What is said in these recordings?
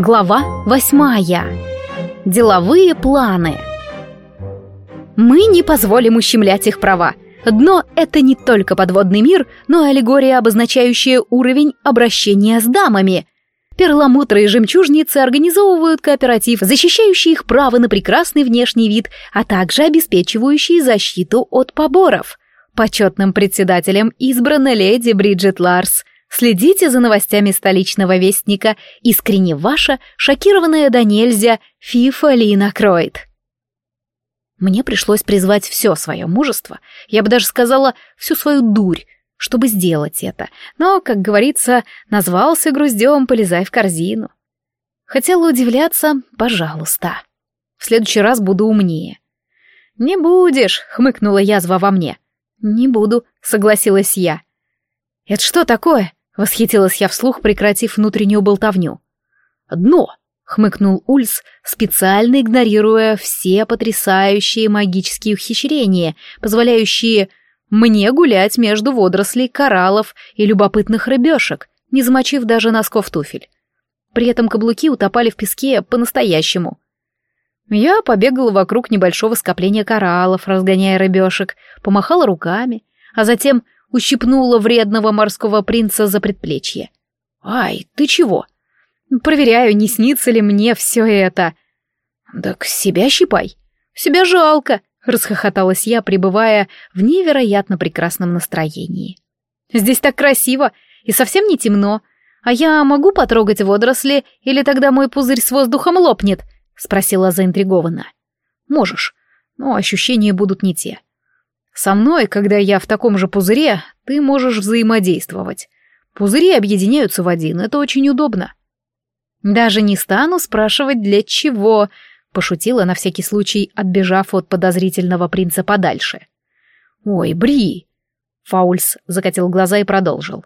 Глава восьмая. Деловые планы. Мы не позволим ущемлять их права. Дно — это не только подводный мир, но и аллегория, обозначающая уровень обращения с дамами. Перламутры и жемчужницы организовывают кооператив, защищающий их право на прекрасный внешний вид, а также обеспечивающий защиту от поборов. Почетным председателем избрана леди Бриджит Ларс, Следите за новостями столичного вестника. Искренне ваша, шокированная до нельзя, Фифа Лина Кроид. Мне пришлось призвать все свое мужество, я бы даже сказала, всю свою дурь, чтобы сделать это. Но, как говорится, назвался груздем, полезай в корзину. Хотела удивляться, пожалуйста. В следующий раз буду умнее. «Не будешь», — хмыкнула язва во мне. «Не буду», — согласилась я. «Это что такое?» Восхитилась я вслух, прекратив внутреннюю болтовню. «Дно!» — хмыкнул Ульс, специально игнорируя все потрясающие магические ухищрения, позволяющие мне гулять между водорослей, кораллов и любопытных рыбешек, не замочив даже носков туфель. При этом каблуки утопали в песке по-настоящему. Я побегала вокруг небольшого скопления кораллов, разгоняя рыбешек, помахала руками, а затем ущипнула вредного морского принца за предплечье. «Ай, ты чего?» «Проверяю, не снится ли мне все это». «Так себя щипай. Себя жалко», — расхохоталась я, пребывая в невероятно прекрасном настроении. «Здесь так красиво и совсем не темно. А я могу потрогать водоросли, или тогда мой пузырь с воздухом лопнет?» — спросила заинтригованно. «Можешь, но ощущения будут не те. Со мной, когда я в таком же пузыре, ты можешь взаимодействовать. Пузыри объединяются в один, это очень удобно. Даже не стану спрашивать, для чего, пошутила на всякий случай, отбежав от подозрительного принца подальше. Ой, Бри! Фаульс закатил глаза и продолжил.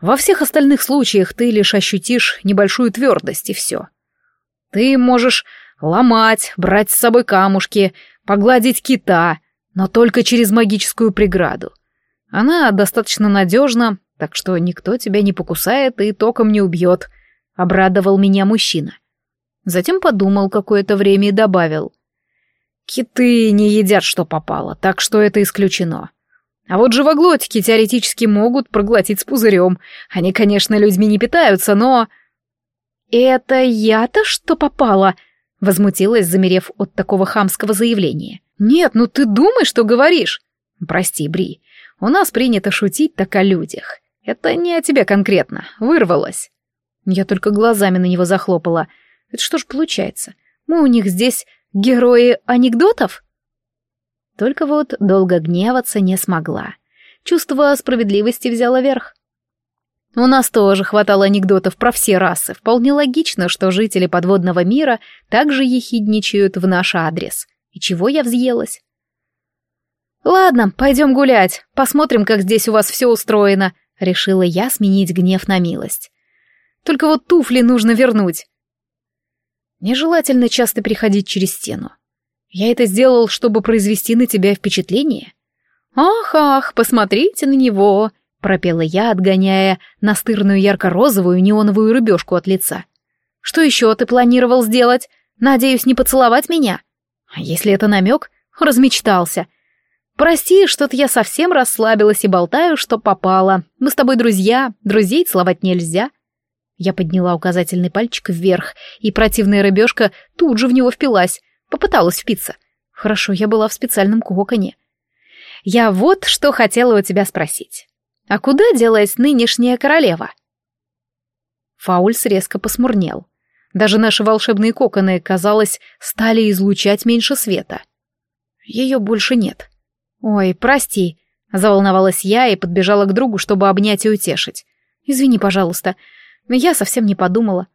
Во всех остальных случаях ты лишь ощутишь небольшую твердость и все. Ты можешь ломать, брать с собой камушки, погладить кита — но только через магическую преграду. Она достаточно надежна, так что никто тебя не покусает и током не убьет», — обрадовал меня мужчина. Затем подумал какое-то время и добавил. «Киты не едят, что попало, так что это исключено. А вот живоглотики теоретически могут проглотить с пузырем. Они, конечно, людьми не питаются, но...» «Это я-то что попало?» — возмутилась, замерев от такого хамского заявления. «Нет, ну ты думай, что говоришь!» «Прости, Бри, у нас принято шутить так о людях. Это не о тебе конкретно, вырвалось». Я только глазами на него захлопала. Это что ж получается? Мы у них здесь герои анекдотов? Только вот долго гневаться не смогла. Чувство справедливости взяло верх. У нас тоже хватало анекдотов про все расы. Вполне логично, что жители подводного мира также ехидничают в наш адрес. И чего я взъелась? «Ладно, пойдем гулять, посмотрим, как здесь у вас все устроено», — решила я сменить гнев на милость. «Только вот туфли нужно вернуть». Нежелательно часто приходить через стену. Я это сделал, чтобы произвести на тебя впечатление. «Ах-ах, посмотрите на него!» — пропела я, отгоняя настырную ярко-розовую неоновую рыбешку от лица. «Что еще ты планировал сделать? Надеюсь, не поцеловать меня?» А если это намек? Размечтался. Прости, что-то я совсем расслабилась и болтаю, что попало. Мы с тобой друзья, друзей целовать нельзя. Я подняла указательный пальчик вверх, и противная рыбешка тут же в него впилась, попыталась впиться. Хорошо, я была в специальном коконе. Я вот что хотела у тебя спросить. А куда делась нынешняя королева? Фаульс резко посмурнел. Даже наши волшебные коконы, казалось, стали излучать меньше света. Ее больше нет. «Ой, прости», — заволновалась я и подбежала к другу, чтобы обнять и утешить. «Извини, пожалуйста, но я совсем не подумала.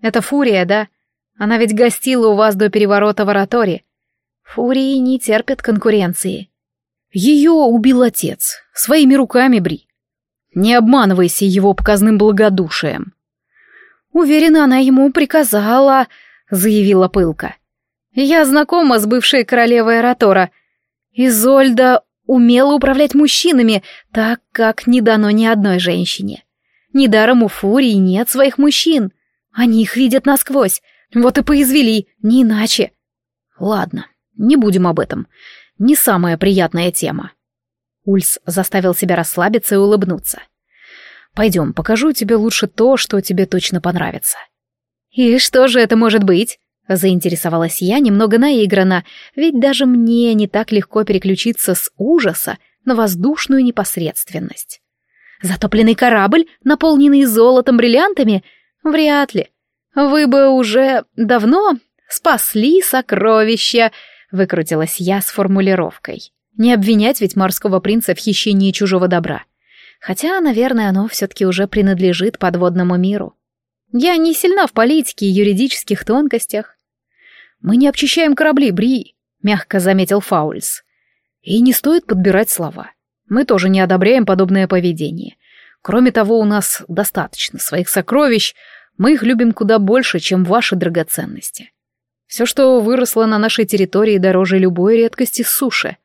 Это Фурия, да? Она ведь гостила у вас до переворота в Ораторе. Фурии не терпят конкуренции». Ее убил отец, своими руками, Бри. Не обманывайся его показным благодушием. «Уверена, она ему приказала», — заявила пылка. «Я знакома с бывшей королевой Аратора. Изольда умела управлять мужчинами, так как не дано ни одной женщине. Недаром у Фурии нет своих мужчин. Они их видят насквозь. Вот и поизвели, не иначе. Ладно, не будем об этом. Не самая приятная тема. Ульс заставил себя расслабиться и улыбнуться. Пойдем, покажу тебе лучше то, что тебе точно понравится. И что же это может быть? Заинтересовалась я немного наигранно, ведь даже мне не так легко переключиться с ужаса на воздушную непосредственность. Затопленный корабль, наполненный золотом, бриллиантами? Вряд ли. Вы бы уже давно спасли сокровища, выкрутилась я с формулировкой. Не обвинять ведь морского принца в хищении чужого добра. Хотя, наверное, оно все-таки уже принадлежит подводному миру. Я не сильна в политике и юридических тонкостях. Мы не обчищаем корабли, Бри, мягко заметил Фаульс. И не стоит подбирать слова. Мы тоже не одобряем подобное поведение. Кроме того, у нас достаточно своих сокровищ, мы их любим куда больше, чем ваши драгоценности. Все, что выросло на нашей территории, дороже любой редкости суши.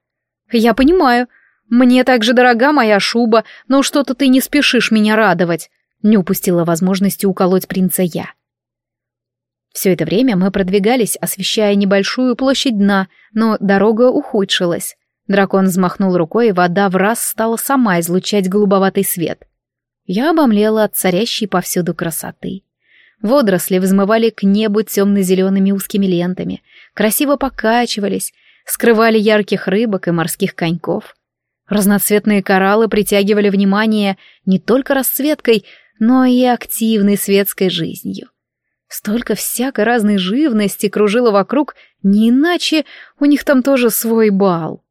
Я понимаю. Мне также дорога моя шуба, но что-то ты не спешишь меня радовать. Не упустила возможности уколоть принца я. Все это время мы продвигались, освещая небольшую площадь дна, но дорога ухудшилась. Дракон взмахнул рукой, и вода в раз стала сама излучать голубоватый свет. Я обомлела от царящей повсюду красоты. Водоросли взмывали к небу темно-зелеными узкими лентами, красиво покачивались, скрывали ярких рыбок и морских коньков. Разноцветные кораллы притягивали внимание не только расцветкой, но и активной светской жизнью. Столько всякой разной живности кружило вокруг, не иначе у них там тоже свой бал.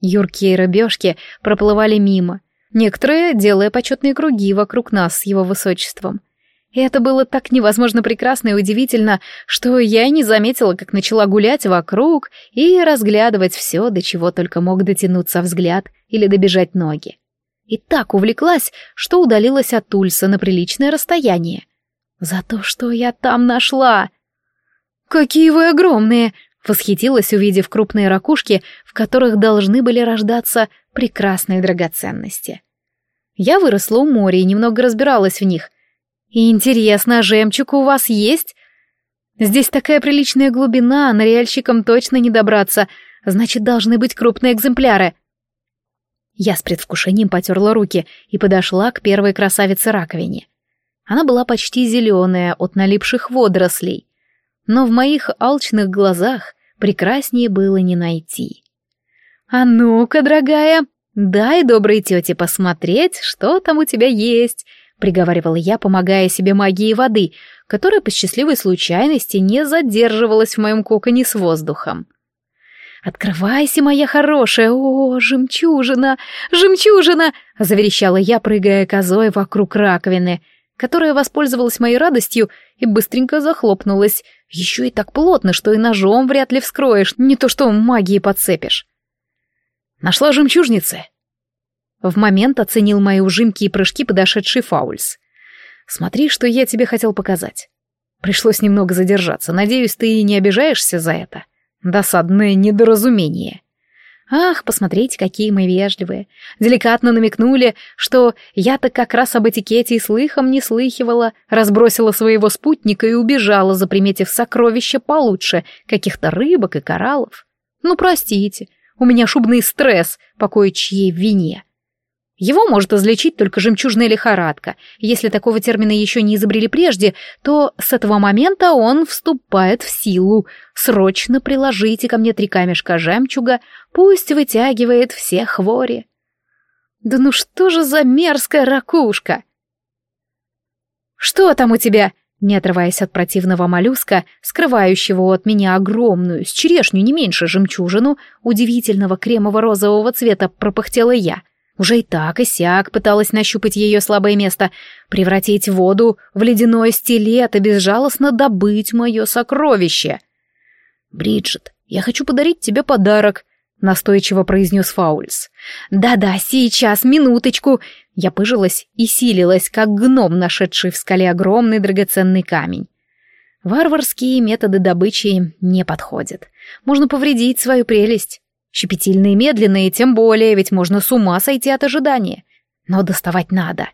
Юркие рыбешки проплывали мимо, некоторые делая почетные круги вокруг нас с его высочеством. И это было так невозможно прекрасно и удивительно, что я и не заметила, как начала гулять вокруг и разглядывать все, до чего только мог дотянуться взгляд или добежать ноги. И так увлеклась, что удалилась от Ульса на приличное расстояние. За то, что я там нашла. «Какие вы огромные!» Восхитилась, увидев крупные ракушки, в которых должны были рождаться прекрасные драгоценности. Я выросла у моря и немного разбиралась в них. И интересно, а жемчуг у вас есть? Здесь такая приличная глубина, ныряльщикам точно не добраться, значит, должны быть крупные экземпляры. Я с предвкушением потерла руки и подошла к первой красавице-раковине. Она была почти зеленая от налипших водорослей но в моих алчных глазах прекраснее было не найти. «А ну-ка, дорогая, дай доброй тете посмотреть, что там у тебя есть», — приговаривала я, помогая себе магией воды, которая по счастливой случайности не задерживалась в моем коконе с воздухом. «Открывайся, моя хорошая! О, жемчужина! Жемчужина!» — заверещала я, прыгая козой вокруг раковины — которая воспользовалась моей радостью и быстренько захлопнулась. Еще и так плотно, что и ножом вряд ли вскроешь, не то что магией подцепишь. Нашла жемчужницы. В момент оценил мои ужимки и прыжки подошедший Фаульс. Смотри, что я тебе хотел показать. Пришлось немного задержаться. Надеюсь, ты не обижаешься за это. Досадное недоразумение. Ах, посмотрите, какие мы вежливые. Деликатно намекнули, что я-то как раз об этикете и слыхом не слыхивала, разбросила своего спутника и убежала, заприметив сокровища получше, каких-то рыбок и кораллов. Ну, простите, у меня шубный стресс по кое-чьей вине. Его может излечить только жемчужная лихорадка. Если такого термина еще не изобрели прежде, то с этого момента он вступает в силу. Срочно приложите ко мне три камешка жемчуга, пусть вытягивает все хвори. Да ну что же за мерзкая ракушка? Что там у тебя? Не отрываясь от противного моллюска, скрывающего от меня огромную, с черешню не меньше жемчужину, удивительного кремово-розового цвета пропыхтела я — уже и так, и сяк пыталась нащупать ее слабое место, превратить воду в ледяной стилет и безжалостно добыть мое сокровище. «Бриджит, я хочу подарить тебе подарок», — настойчиво произнес Фаульс. «Да-да, сейчас, минуточку!» Я пыжилась и силилась, как гном, нашедший в скале огромный драгоценный камень. Варварские методы добычи не подходят. Можно повредить свою прелесть. Щепетильные медленные, тем более, ведь можно с ума сойти от ожидания. Но доставать надо.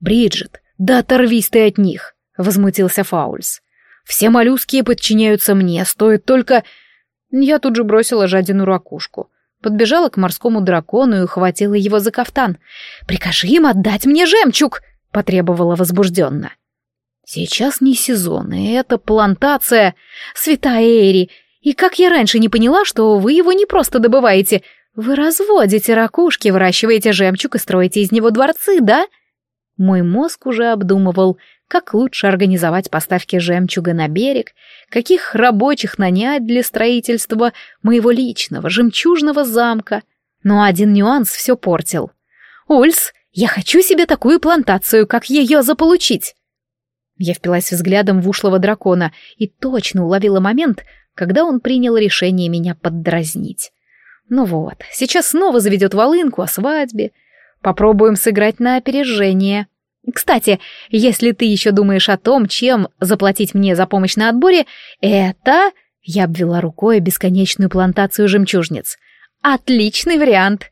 Бриджит, да оторвись ты от них. — возмутился Фаульс. «Все моллюски подчиняются мне, стоит только...» Я тут же бросила жадину ракушку. Подбежала к морскому дракону и ухватила его за кафтан. «Прикажи им отдать мне жемчуг!» — потребовала возбужденно. «Сейчас не сезон, и это плантация. Святая Эри, и как я раньше не поняла, что вы его не просто добываете, вы разводите ракушки, выращиваете жемчуг и строите из него дворцы, да?» Мой мозг уже обдумывал, как лучше организовать поставки жемчуга на берег, каких рабочих нанять для строительства моего личного жемчужного замка. Но один нюанс все портил. «Ульс, я хочу себе такую плантацию, как ее заполучить!» Я впилась взглядом в ушлого дракона и точно уловила момент, когда он принял решение меня поддразнить. Ну вот, сейчас снова заведет волынку о свадьбе. Попробуем сыграть на опережение. Кстати, если ты еще думаешь о том, чем заплатить мне за помощь на отборе, это... Я обвела рукой бесконечную плантацию жемчужниц. Отличный вариант.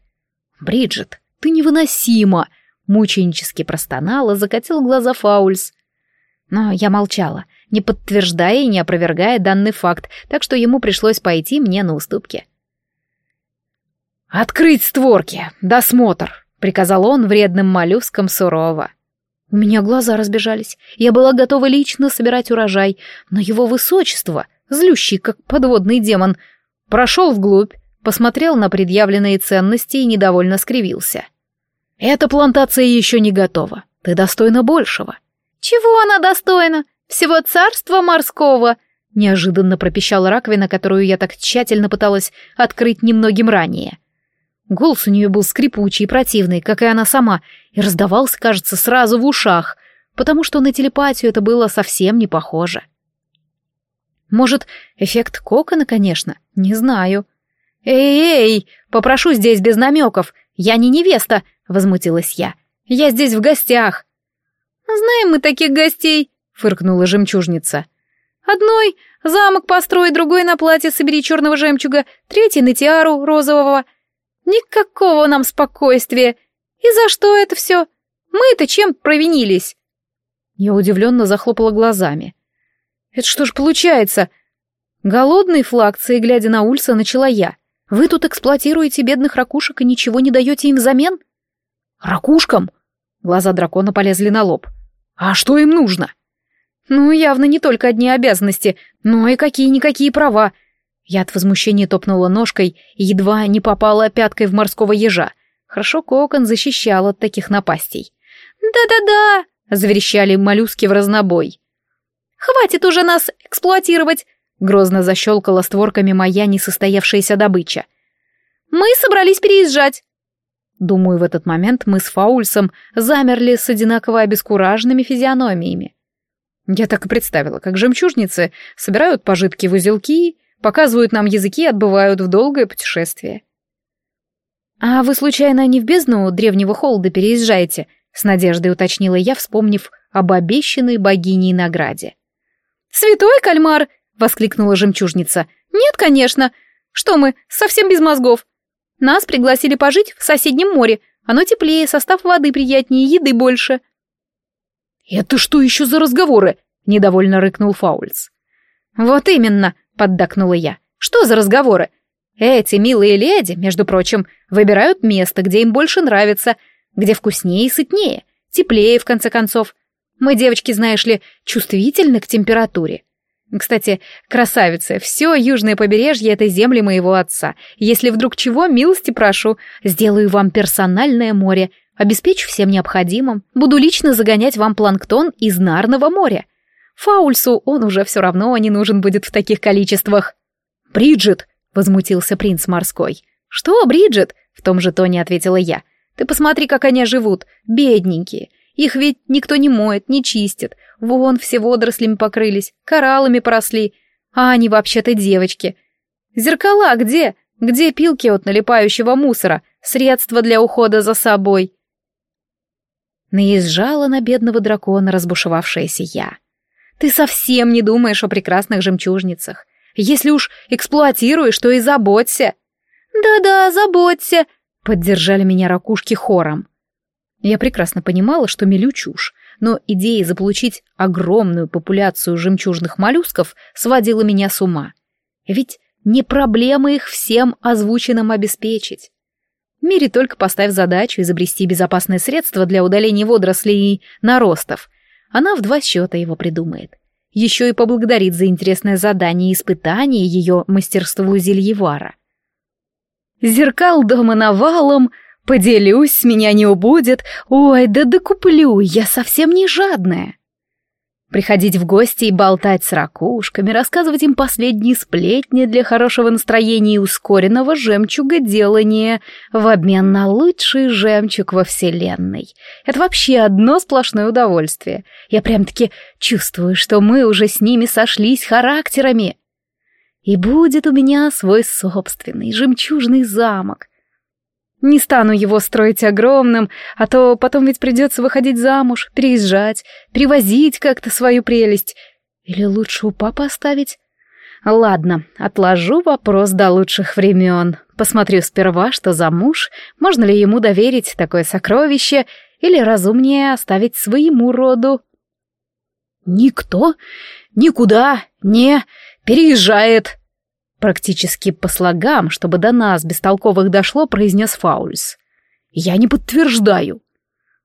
Бриджит, ты невыносима. Мученически простонала, закатил глаза Фаульс. Но я молчала, не подтверждая и не опровергая данный факт, так что ему пришлось пойти мне на уступки. «Открыть створки! Досмотр!» — приказал он вредным моллюскам сурово. У меня глаза разбежались. Я была готова лично собирать урожай, но его высочество, злющий как подводный демон, прошел вглубь, посмотрел на предъявленные ценности и недовольно скривился. «Эта плантация еще не готова. Ты достойна большего». «Чего она достойна? Всего царства морского!» Неожиданно пропищала раковина, которую я так тщательно пыталась открыть немногим ранее. Голос у нее был скрипучий и противный, как и она сама, и раздавался, кажется, сразу в ушах, потому что на телепатию это было совсем не похоже. Может, эффект кокона, конечно, не знаю. «Эй-эй, попрошу здесь без намеков, я не невеста», — возмутилась я. «Я здесь в гостях». «Знаем мы таких гостей», — фыркнула жемчужница. «Одной замок построй, другой на платье собери черного жемчуга, третий на тиару розового, Никакого нам спокойствия. И за что это все? Мы-то чем провинились? Я удивленно захлопала глазами. Это что ж получается? Голодный флакции, глядя на Ульса, начала я. Вы тут эксплуатируете бедных ракушек и ничего не даете им взамен? Ракушкам? Глаза дракона полезли на лоб. А что им нужно? Ну, явно не только одни обязанности, но и какие-никакие права. Я от возмущения топнула ножкой и едва не попала пяткой в морского ежа. Хорошо кокон защищал от таких напастей. «Да-да-да!» — заверещали моллюски в разнобой. «Хватит уже нас эксплуатировать!» — грозно защелкала створками моя несостоявшаяся добыча. «Мы собрались переезжать!» Думаю, в этот момент мы с Фаульсом замерли с одинаково обескураженными физиономиями. Я так и представила, как жемчужницы собирают пожитки в узелки показывают нам языки и отбывают в долгое путешествие. «А вы, случайно, не в бездну древнего холода переезжаете?» — с надеждой уточнила я, вспомнив об обещанной богиней награде. «Святой кальмар!» — воскликнула жемчужница. «Нет, конечно! Что мы, совсем без мозгов? Нас пригласили пожить в соседнем море. Оно теплее, состав воды приятнее, еды больше». «Это что еще за разговоры?» — недовольно рыкнул Фаульс. «Вот именно!» — поддакнула я. «Что за разговоры? Эти милые леди, между прочим, выбирают место, где им больше нравится, где вкуснее и сытнее, теплее, в конце концов. Мы, девочки, знаешь ли, чувствительны к температуре. Кстати, красавица, все южное побережье — это земли моего отца. Если вдруг чего, милости прошу, сделаю вам персональное море, обеспечу всем необходимым, буду лично загонять вам планктон из Нарного моря. Фаульсу он уже все равно не нужен будет в таких количествах. «Бриджит!» — возмутился принц морской. «Что, Бриджит?» — в том же тоне ответила я. «Ты посмотри, как они живут, бедненькие. Их ведь никто не моет, не чистит. Вон все водорослями покрылись, кораллами поросли. А они вообще-то девочки. Зеркала где? Где пилки от налипающего мусора? Средства для ухода за собой?» Наезжала на бедного дракона разбушевавшаяся я. Ты совсем не думаешь о прекрасных жемчужницах. Если уж эксплуатируешь, то и заботься. Да-да, заботься, поддержали меня ракушки хором. Я прекрасно понимала, что мелю чушь, но идея заполучить огромную популяцию жемчужных моллюсков сводила меня с ума. Ведь не проблема их всем озвученным обеспечить. Мире только поставь задачу изобрести безопасное средство для удаления водорослей и наростов. Она в два счета его придумает. Еще и поблагодарит за интересное задание и испытание ее мастерству зельевара. Зеркал дома навалом, поделюсь, меня не убудет. Ой, да докуплю, я совсем не жадная. Приходить в гости и болтать с ракушками, рассказывать им последние сплетни для хорошего настроения и ускоренного жемчуга делания в обмен на лучший жемчуг во Вселенной. Это вообще одно сплошное удовольствие. Я прям-таки чувствую, что мы уже с ними сошлись характерами. И будет у меня свой собственный жемчужный замок, не стану его строить огромным, а то потом ведь придется выходить замуж, переезжать, привозить как-то свою прелесть. Или лучше у папы оставить? Ладно, отложу вопрос до лучших времен. Посмотрю сперва, что за муж, можно ли ему доверить такое сокровище, или разумнее оставить своему роду. Никто никуда не переезжает, Практически по слогам, чтобы до нас, бестолковых, дошло, произнес Фаульс. «Я не подтверждаю».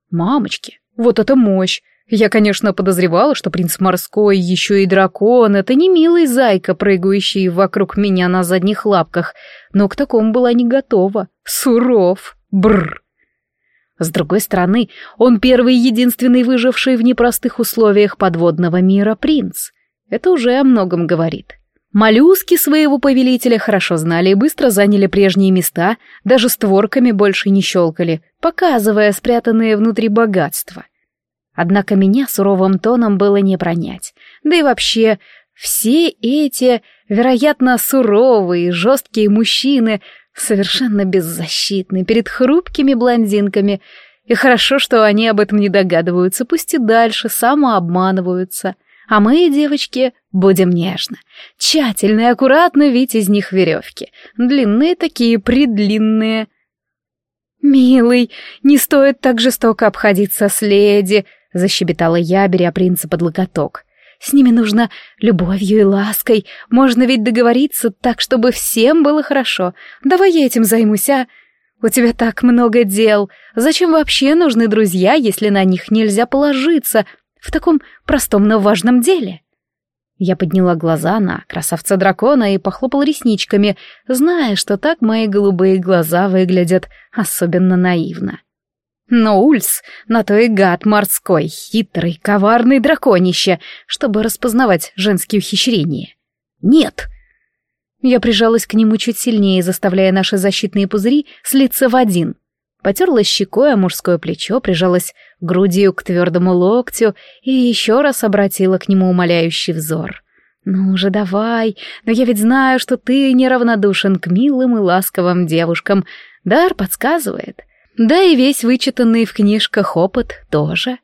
«Мамочки, вот это мощь! Я, конечно, подозревала, что принц морской, еще и дракон — это не милый зайка, прыгающий вокруг меня на задних лапках, но к такому была не готова. Суров! Бррр!» С другой стороны, он первый и единственный выживший в непростых условиях подводного мира принц. Это уже о многом говорит. Моллюски своего повелителя хорошо знали и быстро заняли прежние места, даже створками больше не щелкали, показывая спрятанные внутри богатства. Однако меня суровым тоном было не пронять. Да и вообще, все эти, вероятно, суровые, жесткие мужчины совершенно беззащитны перед хрупкими блондинками, и хорошо, что они об этом не догадываются, пусть и дальше самообманываются — а мы, девочки, будем нежно, тщательно и аккуратно вить из них веревки. Длинные такие, предлинные. «Милый, не стоит так жестоко обходиться с леди», — защебетала я, беря принца под локоток. «С ними нужно любовью и лаской. Можно ведь договориться так, чтобы всем было хорошо. Давай я этим займусь, а? У тебя так много дел. Зачем вообще нужны друзья, если на них нельзя положиться, в таком простом, но важном деле. Я подняла глаза на красавца-дракона и похлопала ресничками, зная, что так мои голубые глаза выглядят особенно наивно. Но Ульс на то и гад морской, хитрый, коварный драконище, чтобы распознавать женские ухищрения. Нет! Я прижалась к нему чуть сильнее, заставляя наши защитные пузыри слиться в один — Потерлась щекой о мужское плечо, прижалась грудью к твердому локтю и еще раз обратила к нему умоляющий взор. «Ну же, давай, но я ведь знаю, что ты неравнодушен к милым и ласковым девушкам. Дар подсказывает. Да и весь вычитанный в книжках опыт тоже».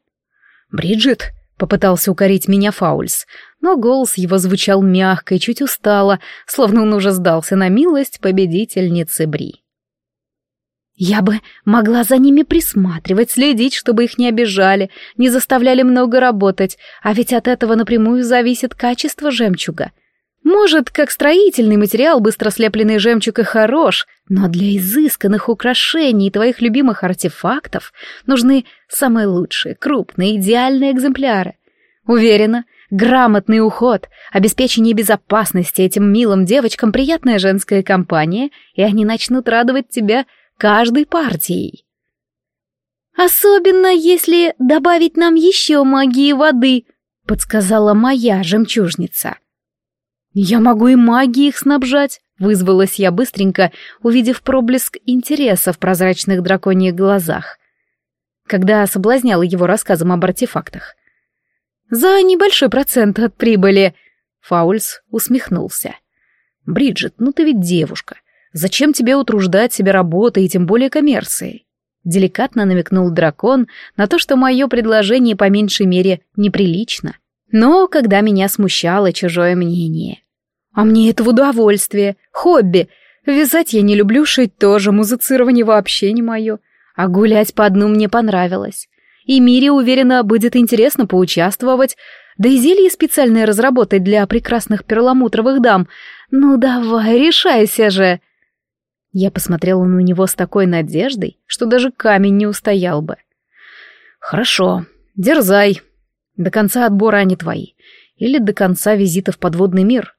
«Бриджит», — попытался укорить меня Фаульс, но голос его звучал мягко и чуть устало, словно он уже сдался на милость победительницы Бри. Я бы могла за ними присматривать, следить, чтобы их не обижали, не заставляли много работать, а ведь от этого напрямую зависит качество жемчуга. Может, как строительный материал быстро слепленный жемчуг и хорош, но для изысканных украшений и твоих любимых артефактов нужны самые лучшие, крупные, идеальные экземпляры. Уверена, грамотный уход, обеспечение безопасности этим милым девочкам приятная женская компания, и они начнут радовать тебя каждой партией. «Особенно, если добавить нам еще магии воды», — подсказала моя жемчужница. «Я могу и магией их снабжать», — вызвалась я быстренько, увидев проблеск интереса в прозрачных драконьих глазах, когда соблазняла его рассказом об артефактах. «За небольшой процент от прибыли», — Фаульс усмехнулся. «Бриджит, ну ты ведь девушка. Зачем тебе утруждать себя работой и тем более коммерцией? Деликатно намекнул дракон на то, что мое предложение по меньшей мере неприлично. Но когда меня смущало чужое мнение. А мне это в удовольствие, хобби. Вязать я не люблю, шить тоже, музицирование вообще не мое. А гулять по дну мне понравилось. И Мире, уверена, будет интересно поучаствовать, да и зелье специальное разработать для прекрасных перламутровых дам. Ну давай, решайся же!» Я посмотрела на него с такой надеждой, что даже камень не устоял бы. «Хорошо, дерзай. До конца отбора они твои. Или до конца визита в подводный мир».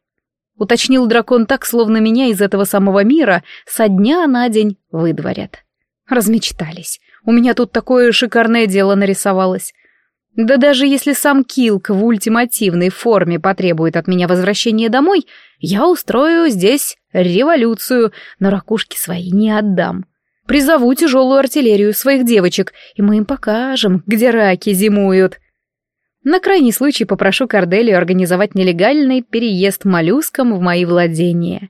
Уточнил дракон так, словно меня из этого самого мира со дня на день выдворят. Размечтались. У меня тут такое шикарное дело нарисовалось. Да даже если сам Килк в ультимативной форме потребует от меня возвращения домой, я устрою здесь революцию, но ракушки свои не отдам. Призову тяжелую артиллерию своих девочек, и мы им покажем, где раки зимуют. На крайний случай попрошу Корделию организовать нелегальный переезд моллюскам в мои владения.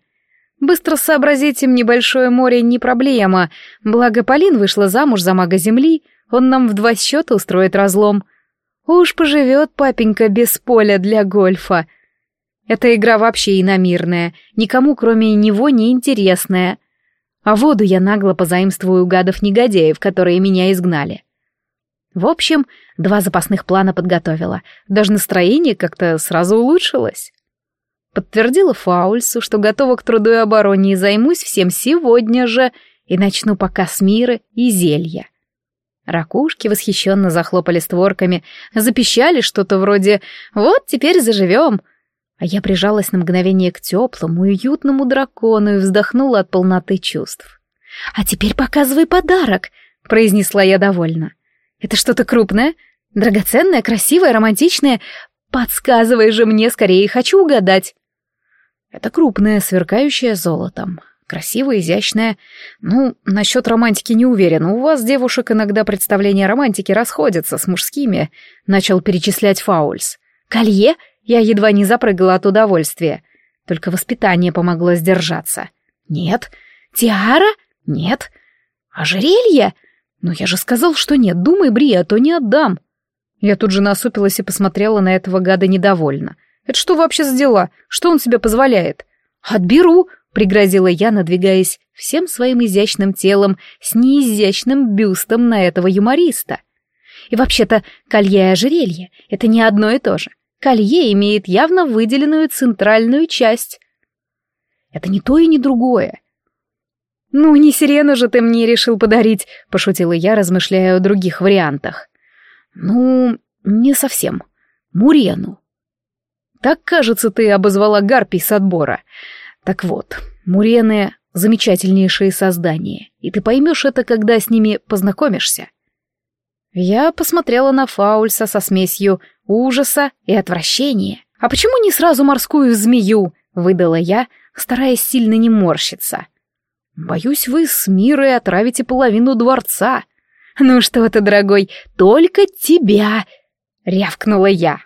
Быстро сообразить им небольшое море не проблема, благо Полин вышла замуж за мага земли, он нам в два счета устроит разлом. Уж поживет папенька без поля для гольфа. Эта игра вообще иномирная, никому кроме него не интересная. А воду я нагло позаимствую гадов-негодяев, которые меня изгнали. В общем, два запасных плана подготовила. Даже настроение как-то сразу улучшилось. Подтвердила Фаульсу, что готова к труду и обороне и займусь всем сегодня же и начну пока с мира и зелья. Ракушки восхищенно захлопали створками, запищали что-то вроде «Вот теперь заживем!» А я прижалась на мгновение к теплому, уютному дракону и вздохнула от полноты чувств. «А теперь показывай подарок!» — произнесла я довольно. Это что-то крупное? Драгоценное, красивое, романтичное? Подсказывай же мне скорее, хочу угадать. Это крупное, сверкающее золотом. Красивое, изящное. Ну, насчет романтики не уверен. У вас, девушек, иногда представления о романтике расходятся с мужскими. Начал перечислять Фаульс. Колье? Я едва не запрыгала от удовольствия. Только воспитание помогло сдержаться. Нет. Тиара? Нет. Ожерелье? «Но я же сказал, что нет. Думай, Бри, а то не отдам». Я тут же насупилась и посмотрела на этого гада недовольно. «Это что вообще за дела? Что он себе позволяет?» «Отберу», — пригрозила я, надвигаясь всем своим изящным телом с неизящным бюстом на этого юмориста. И вообще-то колье и ожерелье — это не одно и то же. Колье имеет явно выделенную центральную часть. Это не то и не другое. «Ну, не сирену же ты мне решил подарить», — пошутила я, размышляя о других вариантах. «Ну, не совсем. Мурену». «Так, кажется, ты обозвала гарпий с отбора. Так вот, мурены — замечательнейшие создания, и ты поймешь это, когда с ними познакомишься». Я посмотрела на Фаульса со смесью ужаса и отвращения. «А почему не сразу морскую змею?» — выдала я, стараясь сильно не морщиться. Боюсь, вы с Мирой отравите половину дворца. Ну что ты, дорогой, только тебя, рявкнула я.